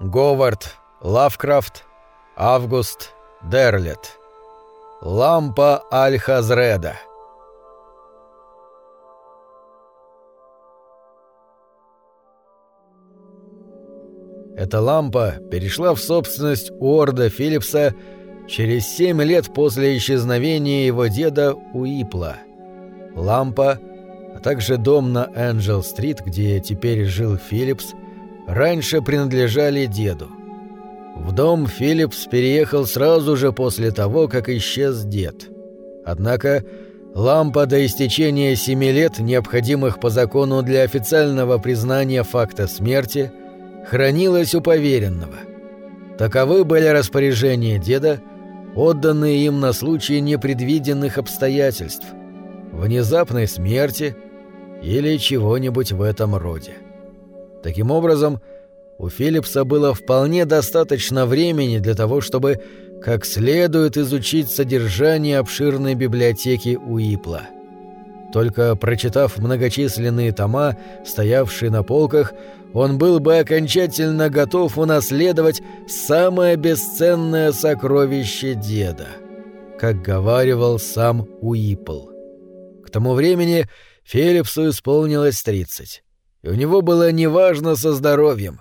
Говард, Лавкрафт, Август, Дерлет. Лампа Аль-Хазреда. Эта лампа перешла в собственность Уорда Филлипса через семь лет после исчезновения его деда Уипла. Лампа, а также дом на Энджел-стрит, где теперь жил Филлипс, раньше принадлежали деду. В дом Филлипс переехал сразу же после того, как исчез дед. Однако лампа до истечения семи лет, необходимых по закону для официального признания факта смерти – хранилась у поверенного. Таковы были распоряжения деда, отданные им на случай непредвиденных обстоятельств, внезапной смерти или чего-нибудь в этом роде. Таким образом, у Филлипса было вполне достаточно времени для того, чтобы как следует изучить содержание обширной библиотеки Уипла. Только прочитав многочисленные тома, стоявшие на полках, он был бы окончательно готов унаследовать самое бесценное сокровище деда, как говаривал сам Уипл. К тому времени Филлипсу исполнилось тридцать, у него было неважно со здоровьем,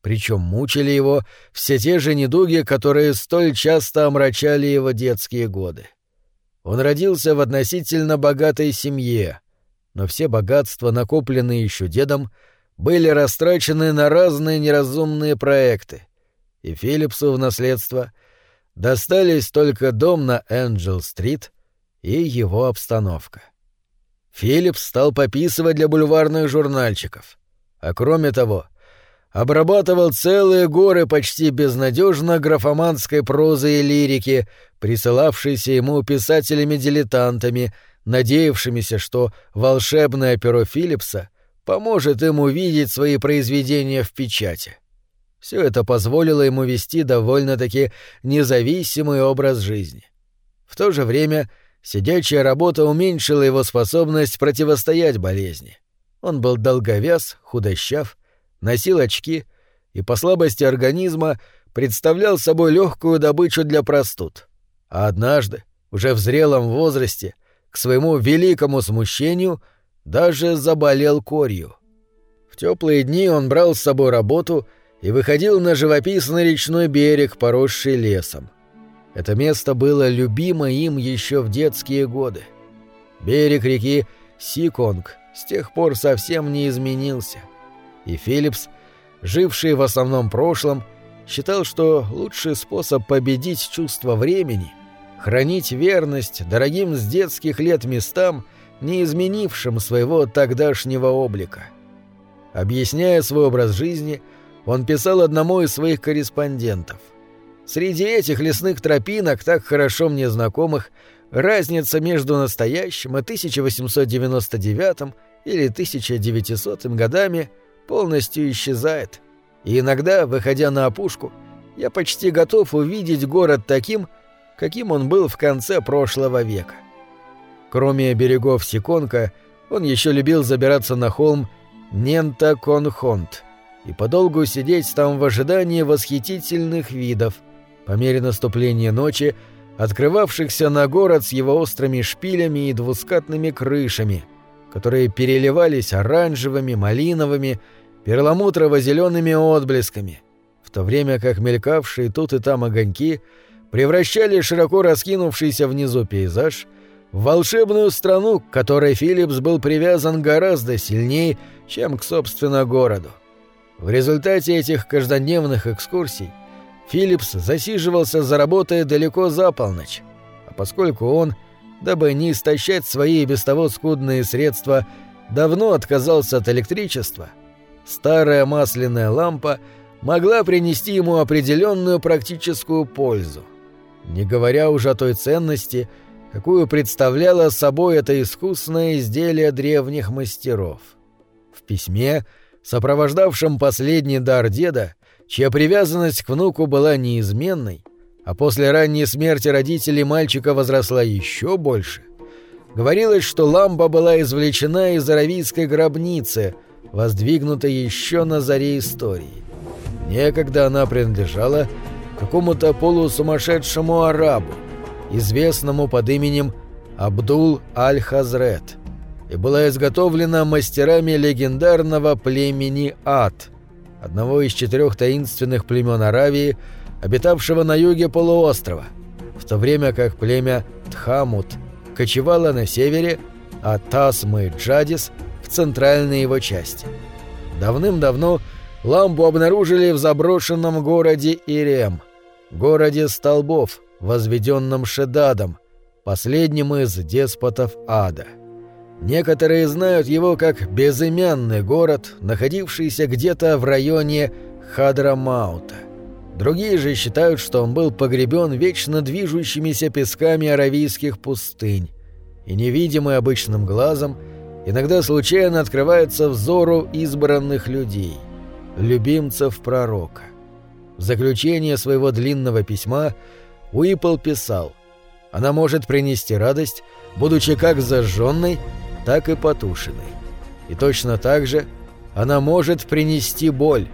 причем мучили его все те же недуги, которые столь часто омрачали его детские годы. Он родился в относительно богатой семье, но все богатства, накопленные еще дедом, — были растрачены на разные неразумные проекты, и Филлипсу в наследство достались только дом на Энджел-стрит и его обстановка. Филлипс стал пописывать для бульварных журнальчиков, а кроме того обрабатывал целые горы почти безнадежно графоманской прозы и лирики, присылавшейся ему писателями-дилетантами, надеявшимися, что волшебное перо Филлипса — поможет им увидеть свои произведения в печати. Все это позволило ему вести довольно-таки независимый образ жизни. В то же время сидячая работа уменьшила его способность противостоять болезни. Он был долговяз, худощав, носил очки и по слабости организма представлял собой легкую добычу для простуд. А однажды, уже в зрелом возрасте, к своему великому смущению — даже заболел корью. В теплые дни он брал с собой работу и выходил на живописный речной берег, поросший лесом. Это место было любимо им еще в детские годы. Берег реки Сиконг с тех пор совсем не изменился. И Филлипс, живший в основном прошлом, считал, что лучший способ победить чувство времени — хранить верность дорогим с детских лет местам — не изменившим своего тогдашнего облика. Объясняя свой образ жизни, он писал одному из своих корреспондентов. «Среди этих лесных тропинок, так хорошо мне знакомых, разница между настоящим и 1899 или 1900 годами полностью исчезает. И иногда, выходя на опушку, я почти готов увидеть город таким, каким он был в конце прошлого века. Кроме берегов Сиконка, он еще любил забираться на холм Нента-Конхонт и подолгу сидеть там в ожидании восхитительных видов, по мере наступления ночи, открывавшихся на город с его острыми шпилями и двускатными крышами, которые переливались оранжевыми, малиновыми, перламутрово-зелеными отблесками, в то время как мелькавшие тут и там огоньки превращали широко раскинувшийся внизу пейзаж в волшебную страну, к которой Филлипс был привязан гораздо сильнее, чем к, собственно, городу. В результате этих каждодневных экскурсий Филлипс засиживался за работой далеко за полночь, а поскольку он, дабы не истощать свои без того скудные средства, давно отказался от электричества, старая масляная лампа могла принести ему определенную практическую пользу, не говоря уже о той ценности, какую представляло собой это искусное изделие древних мастеров. В письме, сопровождавшем последний дар деда, чья привязанность к внуку была неизменной, а после ранней смерти родителей мальчика возросла еще больше, говорилось, что лампа была извлечена из аравийской гробницы, воздвигнутой еще на заре истории. Некогда она принадлежала какому-то полусумасшедшему арабу, известному под именем Абдул Аль-Хазрет, и была изготовлена мастерами легендарного племени Ад, одного из четырех таинственных племен Аравии, обитавшего на юге полуострова, в то время как племя Тхамут кочевало на севере, а Тасмы Джадис в центральной его части. Давным-давно лампу обнаружили в заброшенном городе Ирем, городе столбов, возведенном Шедадом, последним из деспотов ада. Некоторые знают его как безымянный город, находившийся где-то в районе Хадрамаута. Другие же считают, что он был погребен вечно движущимися песками аравийских пустынь, и невидимый обычным глазом иногда случайно открывается взору избранных людей, любимцев пророка. В заключение своего длинного письма Уиппл писал «Она может принести радость, будучи как зажженной, так и потушенной. И точно так же она может принести боль.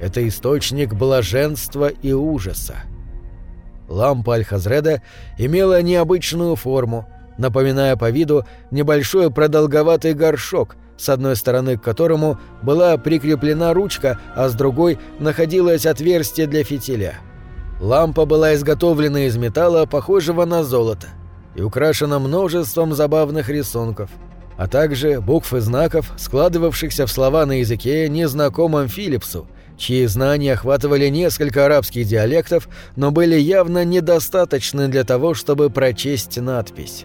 Это источник блаженства и ужаса. Лампа Аль-Хазреда имела необычную форму, напоминая по виду небольшой продолговатый горшок, с одной стороны к которому была прикреплена ручка, а с другой находилось отверстие для фитиля. Лампа была изготовлена из металла, похожего на золото, и украшена множеством забавных рисунков – а также букв и знаков, складывавшихся в слова на языке, незнакомом Филлипсу, чьи знания охватывали несколько арабских диалектов, но были явно недостаточны для того, чтобы прочесть надпись.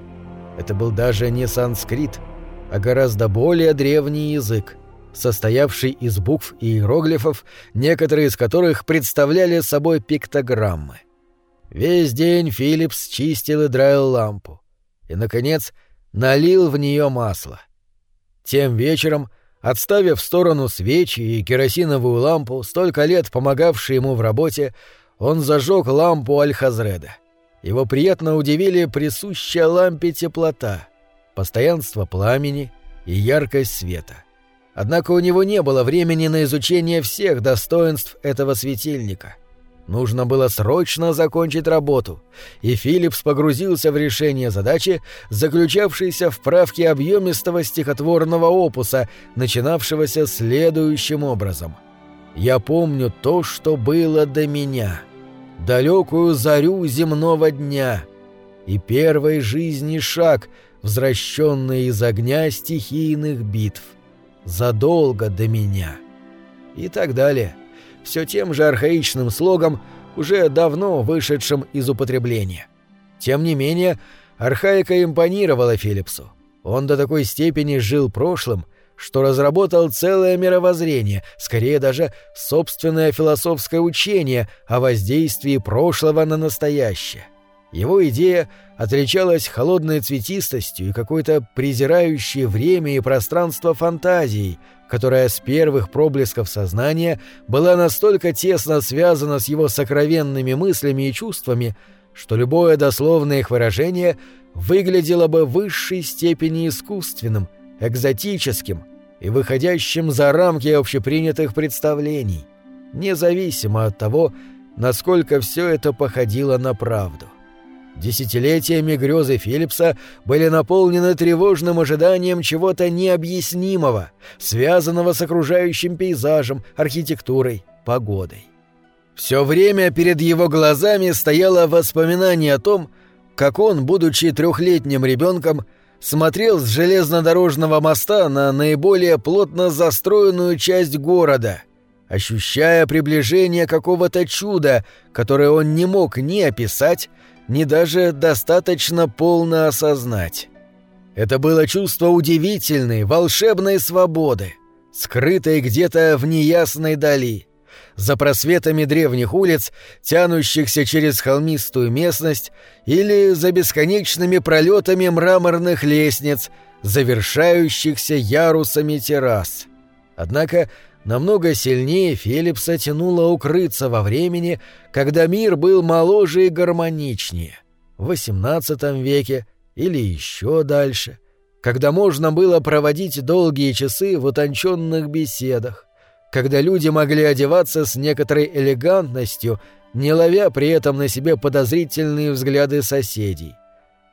Это был даже не санскрит, а гораздо более древний язык, состоявший из букв и иероглифов, некоторые из которых представляли собой пиктограммы. Весь день Филлипс чистил и драил лампу. И, наконец, налил в нее масло. Тем вечером, отставив в сторону свечи и керосиновую лампу, столько лет помогавшие ему в работе, он зажег лампу Аль-Хазреда. Его приятно удивили присущая лампе теплота, постоянство пламени и яркость света. Однако у него не было времени на изучение всех достоинств этого светильника — Нужно было срочно закончить работу, и Филлипс погрузился в решение задачи, заключавшейся в правке объемистого стихотворного опуса, начинавшегося следующим образом. «Я помню то, что было до меня, далекую зарю земного дня, и первый жизни шаг, возвращенный из огня стихийных битв, задолго до меня» и так далее – все тем же архаичным слогом, уже давно вышедшим из употребления. Тем не менее, архаика импонировала Филлипсу. Он до такой степени жил прошлым, что разработал целое мировоззрение, скорее даже собственное философское учение о воздействии прошлого на настоящее. Его идея отличалась холодной цветистостью и какой-то презирающей время и пространство фантазией, которая с первых проблесков сознания была настолько тесно связана с его сокровенными мыслями и чувствами, что любое дословное их выражение выглядело бы в высшей степени искусственным, экзотическим и выходящим за рамки общепринятых представлений, независимо от того, насколько все это походило на правду. Десятилетиями грезы Филлипса были наполнены тревожным ожиданием чего-то необъяснимого, связанного с окружающим пейзажем, архитектурой, погодой. Все время перед его глазами стояло воспоминание о том, как он, будучи трехлетним ребенком, смотрел с железнодорожного моста на наиболее плотно застроенную часть города, ощущая приближение какого-то чуда, которое он не мог ни описать, ни даже достаточно полно осознать. Это было чувство удивительной, волшебной свободы, скрытой где-то в неясной дали, за просветами древних улиц, тянущихся через холмистую местность, или за бесконечными пролетами мраморных лестниц, завершающихся ярусами террас. Однако намного сильнее Фелипса тянуло укрыться во времени, когда мир был моложе и гармоничнее, в XVIII веке или еще дальше, когда можно было проводить долгие часы в утонченных беседах, когда люди могли одеваться с некоторой элегантностью, не ловя при этом на себе подозрительные взгляды соседей,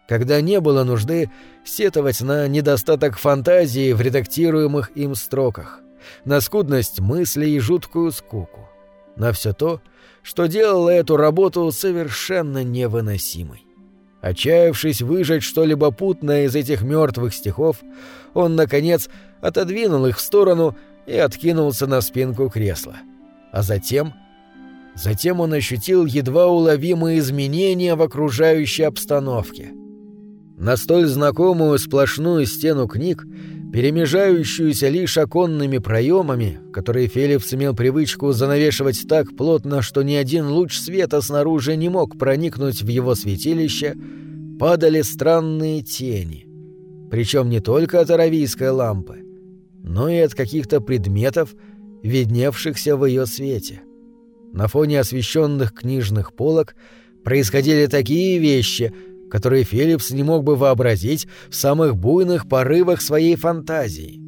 когда не было нужды сетовать на недостаток фантазии в редактируемых им строках, на скудность мыслей и жуткую скуку, на все то, что делало эту работу совершенно невыносимой. Отчаявшись выжать что-либо путное из этих мертвых стихов, он, наконец, отодвинул их в сторону и откинулся на спинку кресла. А затем... Затем он ощутил едва уловимые изменения в окружающей обстановке. На столь знакомую сплошную стену книг, перемежающуюся лишь оконными проемами, которые Феликс имел привычку занавешивать так плотно, что ни один луч света снаружи не мог проникнуть в его святилище, падали странные тени. Причем не только от аравийской лампы, но и от каких-то предметов, видневшихся в ее свете. На фоне освещенных книжных полок происходили такие вещи, которые Филлипс не мог бы вообразить в самых буйных порывах своей фантазии.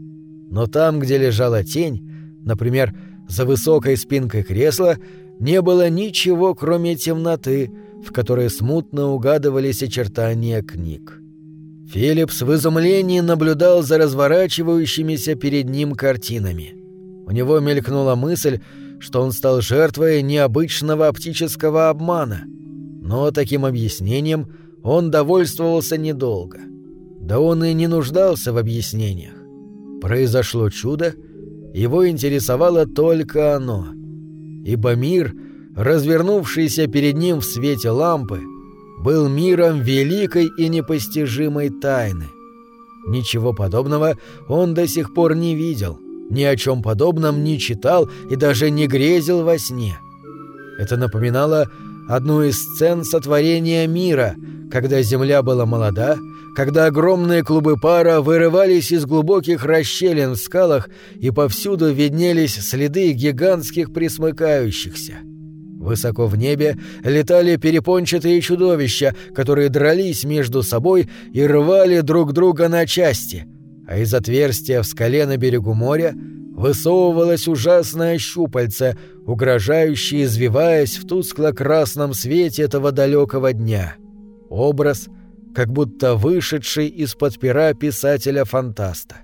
Но там, где лежала тень, например, за высокой спинкой кресла, не было ничего, кроме темноты, в которой смутно угадывались очертания книг. Филлипс в изумлении наблюдал за разворачивающимися перед ним картинами. У него мелькнула мысль, что он стал жертвой необычного оптического обмана. Но таким объяснением он довольствовался недолго. Да он и не нуждался в объяснениях. Произошло чудо, его интересовало только оно. Ибо мир, развернувшийся перед ним в свете лампы, был миром великой и непостижимой тайны. Ничего подобного он до сих пор не видел, ни о чем подобном не читал и даже не грезил во сне. Это напоминало одну из сцен сотворения мира, когда Земля была молода, когда огромные клубы пара вырывались из глубоких расщелин в скалах и повсюду виднелись следы гигантских присмыкающихся. Высоко в небе летали перепончатые чудовища, которые дрались между собой и рвали друг друга на части, а из отверстия в скале на берегу моря высовывалось ужасное щупальце, угрожающее извиваясь в тускло-красном свете этого далекого дня. Образ, как будто вышедший из-под пера писателя-фантаста.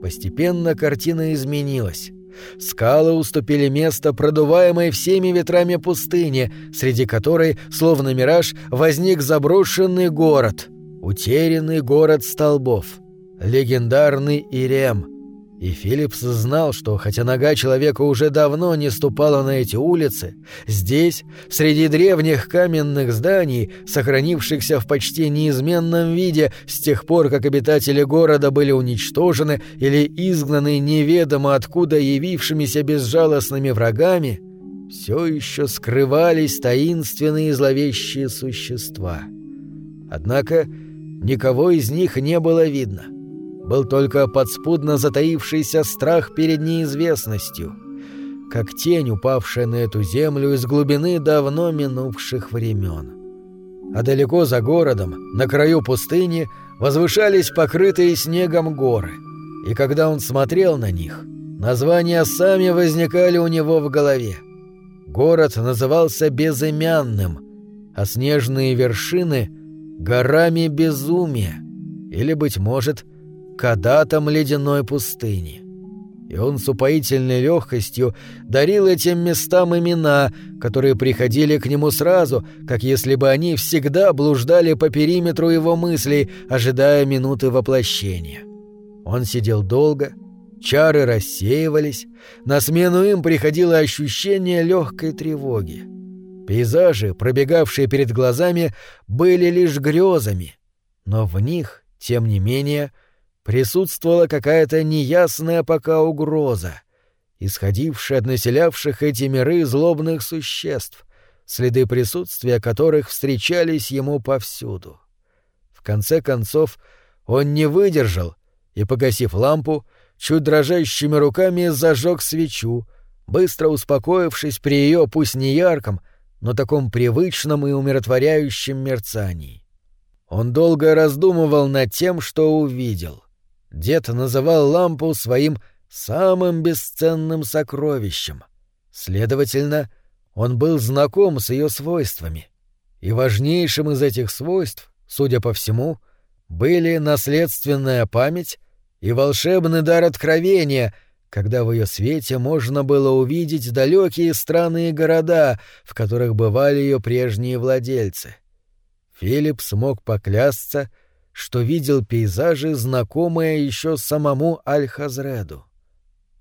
Постепенно картина изменилась. Скалы уступили место продуваемой всеми ветрами пустыне, среди которой, словно мираж, возник заброшенный город, утерянный город столбов, легендарный Ирем. И Филлипс знал, что, хотя нога человека уже давно не ступала на эти улицы, здесь, среди древних каменных зданий, сохранившихся в почти неизменном виде с тех пор, как обитатели города были уничтожены или изгнаны неведомо откуда явившимися безжалостными врагами, все еще скрывались таинственные зловещие существа. Однако никого из них не было видно — был только подспудно затаившийся страх перед неизвестностью, как тень, упавшая на эту землю из глубины давно минувших времен. А далеко за городом, на краю пустыни, возвышались покрытые снегом горы, и когда он смотрел на них, названия сами возникали у него в голове. Город назывался Безымянным, а снежные вершины — горами безумия, или, быть может, — кадатом ледяной пустыни. И он с упоительной легкостью дарил этим местам имена, которые приходили к нему сразу, как если бы они всегда блуждали по периметру его мыслей, ожидая минуты воплощения. Он сидел долго, чары рассеивались, на смену им приходило ощущение легкой тревоги. Пейзажи, пробегавшие перед глазами, были лишь грезами, но в них, тем не менее, — присутствовала какая-то неясная пока угроза, исходившая от населявших эти миры злобных существ, следы присутствия которых встречались ему повсюду. В конце концов, он не выдержал и, погасив лампу, чуть дрожащими руками зажег свечу, быстро успокоившись при ее пусть не ярком, но таком привычном и умиротворяющем мерцании. Он долго раздумывал над тем, что увидел. Дед называл лампу своим самым бесценным сокровищем. Следовательно, он был знаком с ее свойствами. И важнейшим из этих свойств, судя по всему, были наследственная память и волшебный дар откровения, когда в ее свете можно было увидеть далекие страны и города, в которых бывали ее прежние владельцы. Филипп смог поклясться, что видел пейзажи, знакомые еще самому Аль-Хазреду.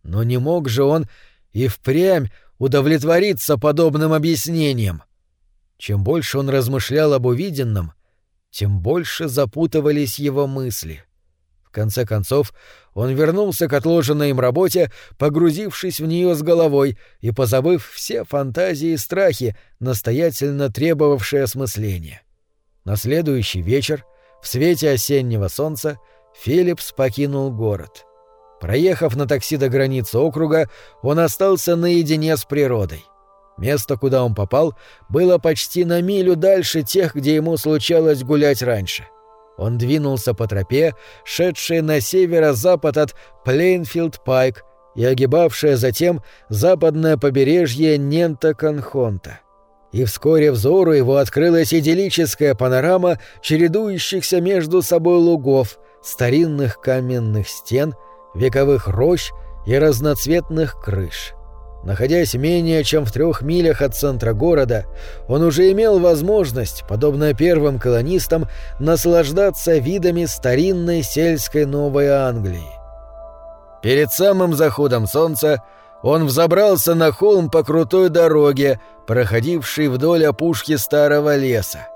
Но не мог же он и впрямь удовлетвориться подобным объяснением. Чем больше он размышлял об увиденном, тем больше запутывались его мысли. В конце концов, он вернулся к отложенной им работе, погрузившись в нее с головой и позабыв все фантазии и страхи, настоятельно требовавшие осмысления. На следующий вечер, в свете осеннего солнца, Филлипс покинул город. Проехав на такси до границы округа, он остался наедине с природой. Место, куда он попал, было почти на милю дальше тех, где ему случалось гулять раньше. Он двинулся по тропе, шедшей на северо-запад от Плейнфилд-Пайк и огибавшая затем западное побережье Нента-Конхонта. И вскоре взору его открылась идиллическая панорама чередующихся между собой лугов, старинных каменных стен, вековых рощ и разноцветных крыш. Находясь менее чем в трех милях от центра города, он уже имел возможность, подобно первым колонистам, наслаждаться видами старинной сельской Новой Англии. Перед самым заходом солнца он взобрался на холм по крутой дороге, проходившей вдоль опушки старого леса.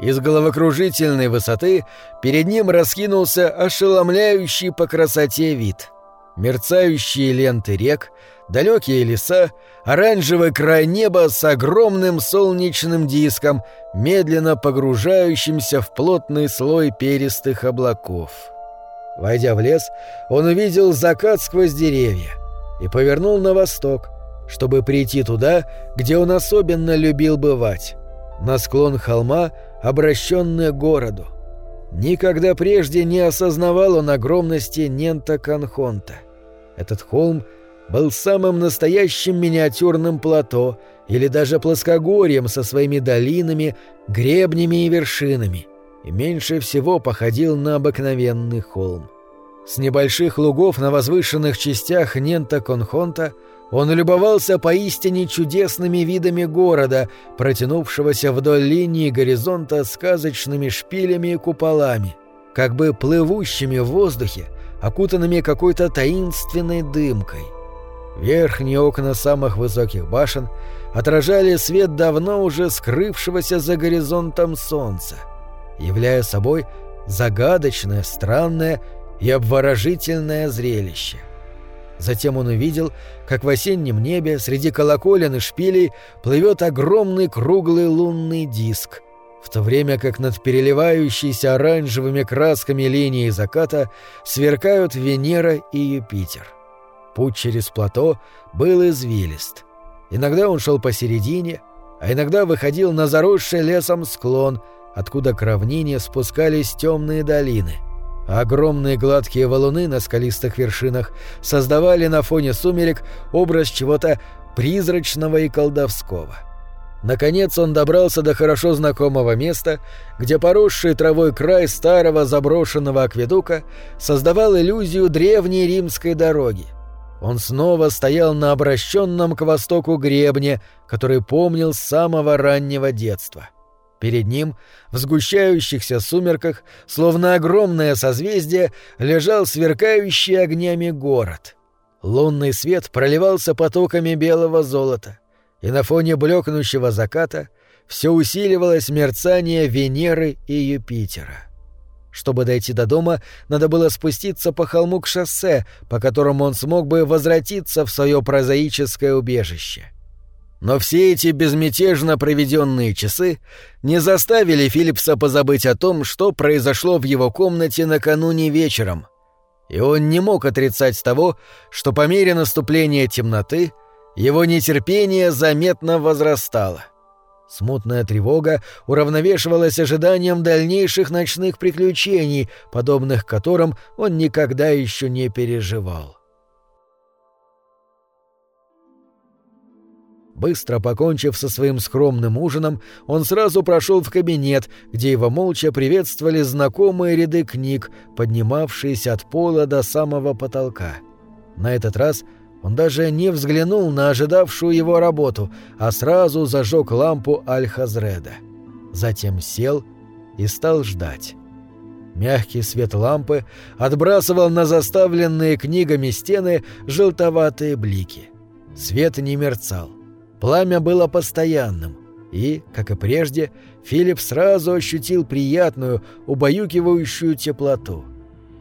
Из головокружительной высоты перед ним раскинулся ошеломляющий по красоте вид. Мерцающие ленты рек — далекие леса, оранжевый край неба с огромным солнечным диском, медленно погружающимся в плотный слой перистых облаков. Войдя в лес, он увидел закат сквозь деревья и повернул на восток, чтобы прийти туда, где он особенно любил бывать, на склон холма, обращенный к городу. Никогда прежде не осознавал он огромности Нента Канхонта. Этот холм — был самым настоящим миниатюрным плато или даже плоскогорьем со своими долинами, гребнями и вершинами, и меньше всего походил на обыкновенный холм. С небольших лугов на возвышенных частях Нента-Конхонта он любовался поистине чудесными видами города, протянувшегося вдоль линии горизонта сказочными шпилями и куполами, как бы плывущими в воздухе, окутанными какой-то таинственной дымкой — Верхние окна самых высоких башен отражали свет давно уже скрывшегося за горизонтом солнца, являя собой загадочное, странное и обворожительное зрелище. Затем он увидел, как в осеннем небе среди колоколен и шпилей плывет огромный круглый лунный диск, в то время как над переливающейся оранжевыми красками линии заката сверкают Венера и Юпитер. — Путь через плато был извилист. Иногда он шел посередине, а иногда выходил на заросший лесом склон, откуда к равнине спускались темные долины. Огромные гладкие валуны на скалистых вершинах создавали на фоне сумерек образ чего-то призрачного и колдовского. Наконец он добрался до хорошо знакомого места, где поросший травой край старого заброшенного акведука создавал иллюзию древней римской дороги — он снова стоял на обращенном к востоку гребне, который помнил с самого раннего детства. Перед ним, в сгущающихся сумерках, словно огромное созвездие, лежал сверкающий огнями город. Лунный свет проливался потоками белого золота, и на фоне блекнущего заката все усиливалось мерцание Венеры и Юпитера. Чтобы дойти до дома, надо было спуститься по холму к шоссе, по которому он смог бы возвратиться в свое прозаическое убежище. Но все эти безмятежно проведенные часы не заставили Филлипса позабыть о том, что произошло в его комнате накануне вечером. И он не мог отрицать того, что по мере наступления темноты его нетерпение заметно возрастало. Смутная тревога уравновешивалась ожиданием дальнейших ночных приключений, подобных которым он никогда еще не переживал. Быстро покончив со своим скромным ужином, он сразу прошел в кабинет, где его молча приветствовали знакомые ряды книг, поднимавшиеся от пола до самого потолка. На этот раз он даже не взглянул на ожидавшую его работу, а сразу зажег лампу Аль-Хазреда. Затем сел и стал ждать. Мягкий свет лампы отбрасывал на заставленные книгами стены желтоватые блики. Свет не мерцал. Пламя было постоянным, и, как и прежде, Филипп сразу ощутил приятную, убаюкивающую теплоту.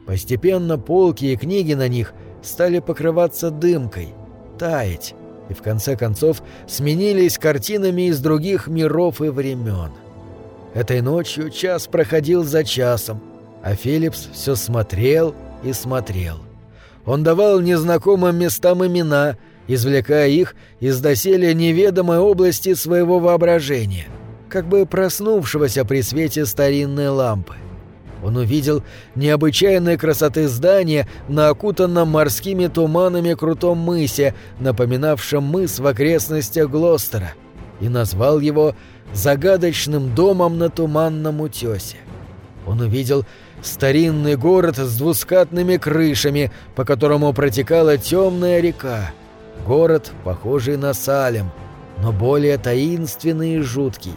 Постепенно полки и книги на них стали покрываться дымкой, таять, и в конце концов сменились картинами из других миров и времен. Этой ночью час проходил за часом, а Филлипс все смотрел и смотрел. Он давал незнакомым местам имена — извлекая их из доселе неведомой области своего воображения, как бы проснувшегося при свете старинной лампы. Он увидел необычайной красоты здания на окутанном морскими туманами крутом мысе, напоминавшем мыс в окрестностях Глостера, и назвал его «загадочным домом на туманном утесе». Он увидел старинный город с двускатными крышами, по которому протекала темная река, Город, похожий на Салем, но более таинственный и жуткий,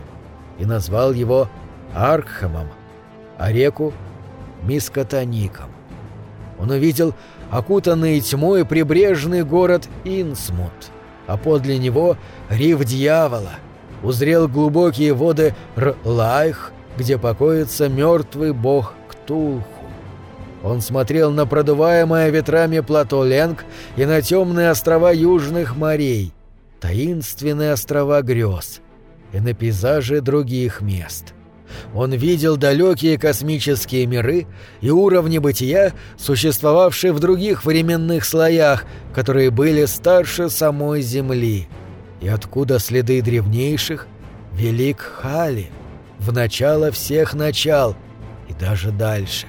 и назвал его Аркхамом, а реку — Мискотоником. Он увидел окутанный тьмой прибрежный город Инсмут, а подле него — риф дьявола, узрел глубокие воды Рлайх, где покоится мертвый бог Ктулху. Он смотрел на продуваемое ветрами плато Ленг и на темные острова южных морей, таинственные острова грез, и на пейзажи других мест. Он видел далекие космические миры и уровни бытия, существовавшие в других временных слоях, которые были старше самой Земли. И откуда следы древнейших? Велик Хали, в начало всех начал и даже дальше.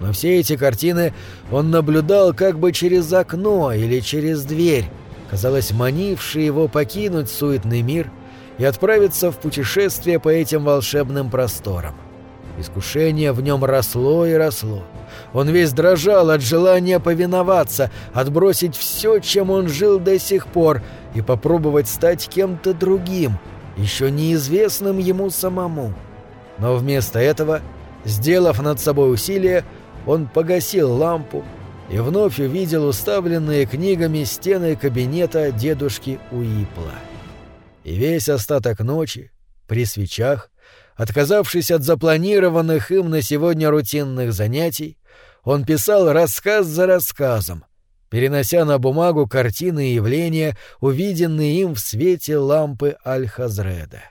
Но все эти картины он наблюдал как бы через окно или через дверь, казалось, манившие его покинуть суетный мир и отправиться в путешествие по этим волшебным просторам. Искушение в нем росло и росло. Он весь дрожал от желания повиноваться, отбросить все, чем он жил до сих пор, и попробовать стать кем-то другим, еще неизвестным ему самому. Но вместо этого, сделав над собой усилие, он погасил лампу и вновь увидел уставленные книгами стены кабинета дедушки Уипла. И весь остаток ночи, при свечах, отказавшись от запланированных им на сегодня рутинных занятий, он писал рассказ за рассказом, перенося на бумагу картины и явления, увиденные им в свете лампы Аль-Хазреда.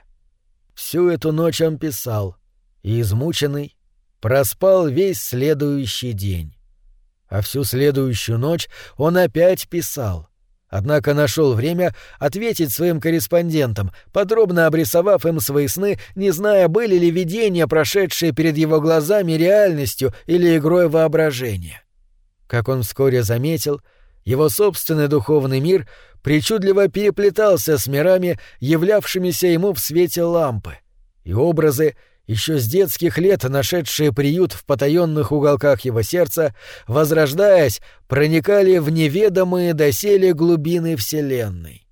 Всю эту ночь он писал, и, измученный, Проспал весь следующий день. А всю следующую ночь он опять писал. Однако нашел время ответить своим корреспондентам, подробно обрисовав им свои сны, не зная, были ли видения, прошедшие перед его глазами, реальностью или игрой воображения. Как он вскоре заметил, его собственный духовный мир причудливо переплетался с мирами, являвшимися ему в свете лампы, и образы еще с детских лет нашедшие приют в потаенных уголках его сердца, возрождаясь, проникали в неведомые доселе глубины Вселенной.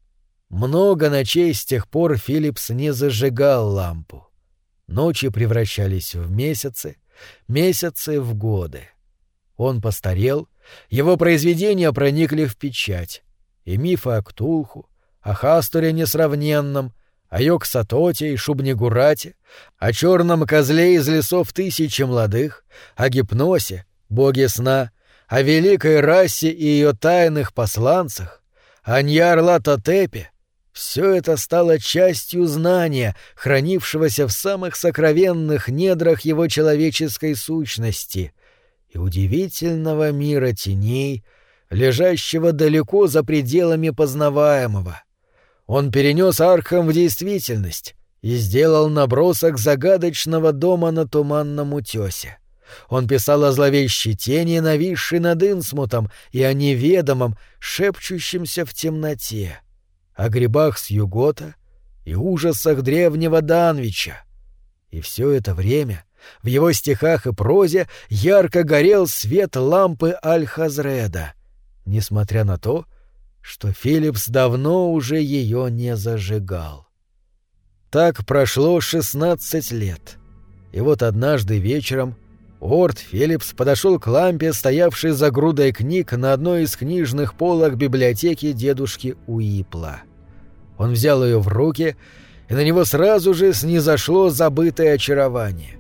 Много ночей с тех пор Филлипс не зажигал лампу. Ночи превращались в месяцы, месяцы в годы. Он постарел, его произведения проникли в печать, и мифы о Ктулху, о Хасторе несравненном — о Йоксатоте и Шубнегурате, о черном козле из лесов тысячи молодых, о гипносе, боге сна, о великой расе и ее тайных посланцах, о Ньярлатотепе. Все это стало частью знания, хранившегося в самых сокровенных недрах его человеческой сущности и удивительного мира теней, лежащего далеко за пределами познаваемого — он перенес Архам в действительность и сделал набросок загадочного дома на туманном утесе. Он писал о зловещей тени, нависшей над Инсмутом, и о неведомом, шепчущемся в темноте. о грибах с Югота и ужасах древнего Данвича. И все это время в его стихах и прозе ярко горел свет лампы Аль-Хазреда, несмотря на то, что Филлипс давно уже ее не зажигал. Так прошло шестнадцать лет. И вот однажды вечером Уорд Филлипс подошел к лампе, стоявшей за грудой книг на одной из книжных полок библиотеки дедушки Уипла. Он взял ее в руки, и на него сразу же снизошло забытое очарование.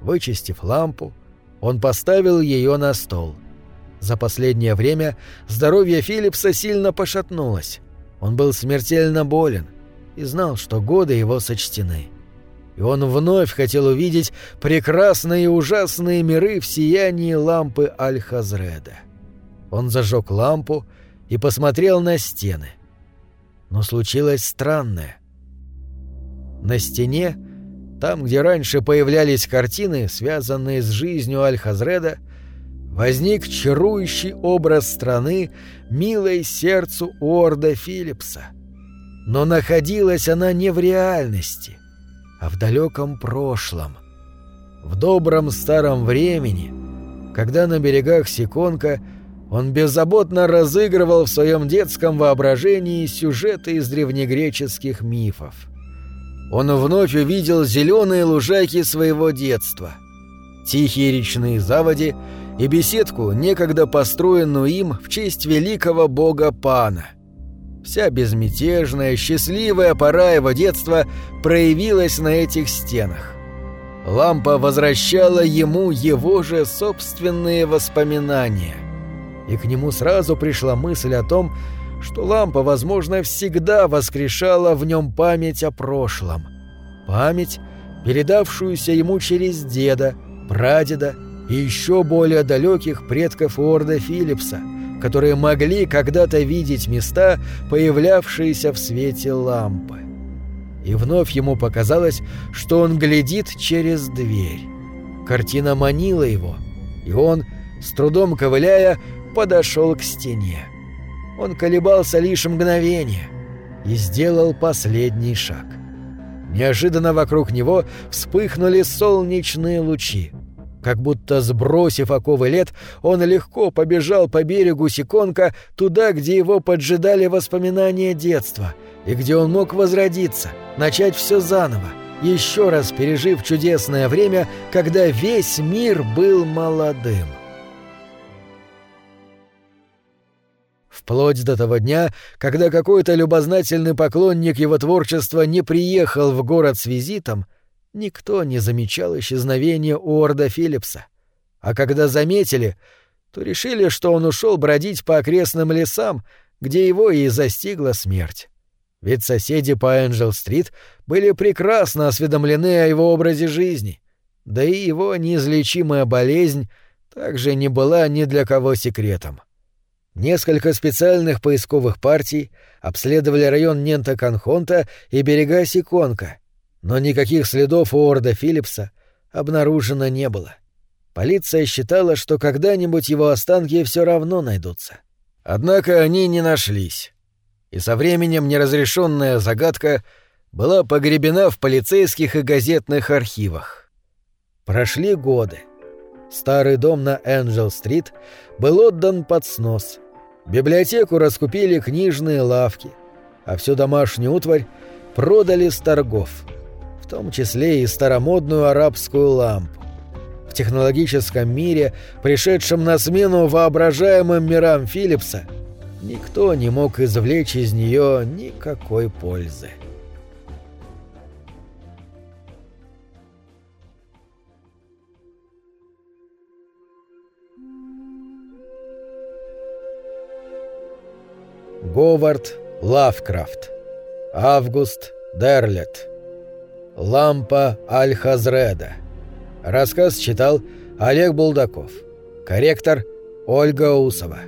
Вычистив лампу, он поставил ее на стол. За последнее время здоровье Филлипса сильно пошатнулось. Он был смертельно болен и знал, что годы его сочтены. И он вновь хотел увидеть прекрасные и ужасные миры в сиянии лампы Аль-Хазреда. Он зажег лампу и посмотрел на стены. Но случилось странное. На стене там, где раньше появлялись картины, связанные с жизнью Аль-Хазреда, возник чарующий образ страны, милой сердцу Орда Филлипса. Но находилась она не в реальности, а в далеком прошлом. В добром старом времени, когда на берегах Сиконка он беззаботно разыгрывал в своем детском воображении сюжеты из древнегреческих мифов он вновь увидел зеленые лужайки своего детства, тихие речные заводи и беседку, некогда построенную им в честь великого бога Пана. Вся безмятежная, счастливая пора его детства проявилась на этих стенах. Лампа возвращала ему его же собственные воспоминания. И к нему сразу пришла мысль о том, что лампа, возможно, всегда воскрешала в нем память о прошлом. Память, передавшуюся ему через деда, прадеда и еще более далеких предков Орда Филлипса, которые могли когда-то видеть места, появлявшиеся в свете лампы. И вновь ему показалось, что он глядит через дверь. Картина манила его, и он, с трудом ковыляя, подошел к стене. Он колебался лишь мгновение и сделал последний шаг. Неожиданно вокруг него вспыхнули солнечные лучи. Как будто сбросив оковы лет, он легко побежал по берегу Сиконка туда, где его поджидали воспоминания детства, и где он мог возродиться, начать все заново, еще раз пережив чудесное время, когда весь мир был молодым. Вплоть до того дня, когда какой-то любознательный поклонник его творчества не приехал в город с визитом, никто не замечал исчезновения Уорда Филлипса. А когда заметили, то решили, что он ушел бродить по окрестным лесам, где его и застигла смерть. Ведь соседи по Энджел-стрит были прекрасно осведомлены о его образе жизни, да и его неизлечимая болезнь также не была ни для кого секретом. Несколько специальных поисковых партий обследовали район Нента-Канхонта и берега Сиконка, но никаких следов Уорда Филлипса обнаружено не было. Полиция считала, что когда-нибудь его останки все равно найдутся. Однако они не нашлись. И со временем неразрешенная загадка была погребена в полицейских и газетных архивах. Прошли годы. Старый дом на Энджел-стрит был отдан под снос — Библиотеку раскупили книжные лавки, а всю домашнюю утварь продали с торгов, в том числе и старомодную арабскую лампу. В технологическом мире, пришедшем на смену воображаемым мирам Филлипса, никто не мог извлечь из нее никакой пользы. Говард Лавкрафт. Август Дерлет. Лампа Аль-Хазреда. Рассказ читал Олег Булдаков. Корректор Ольга Усова.